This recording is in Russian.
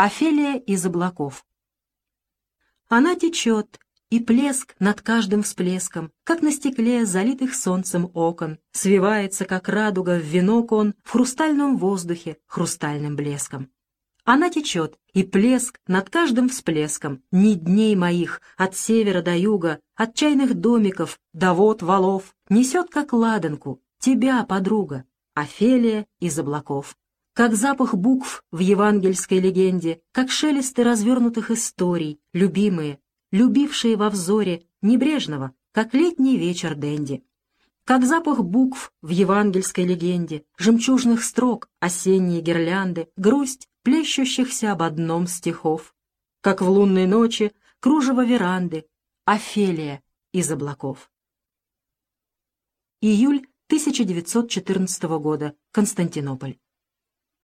Офелия из облаков. Она течет, и плеск над каждым всплеском, как на стекле, залитых солнцем окон, свивается, как радуга в венок он, в хрустальном воздухе, хрустальным блеском. Она течет, и плеск над каждым всплеском, ни дней моих, от севера до юга, от чайных домиков до вод валов, несет, как ладанку, тебя, подруга, Офелия из облаков. Как запах букв в евангельской легенде, как шелесты развернутых историй, любимые, любившие во взоре небрежного, как летний вечер Дэнди. Как запах букв в евангельской легенде, жемчужных строк, осенние гирлянды, грусть плещущихся об одном стихов. Как в лунной ночи кружево веранды, Офелия из облаков. Июль 1914 года. Константинополь.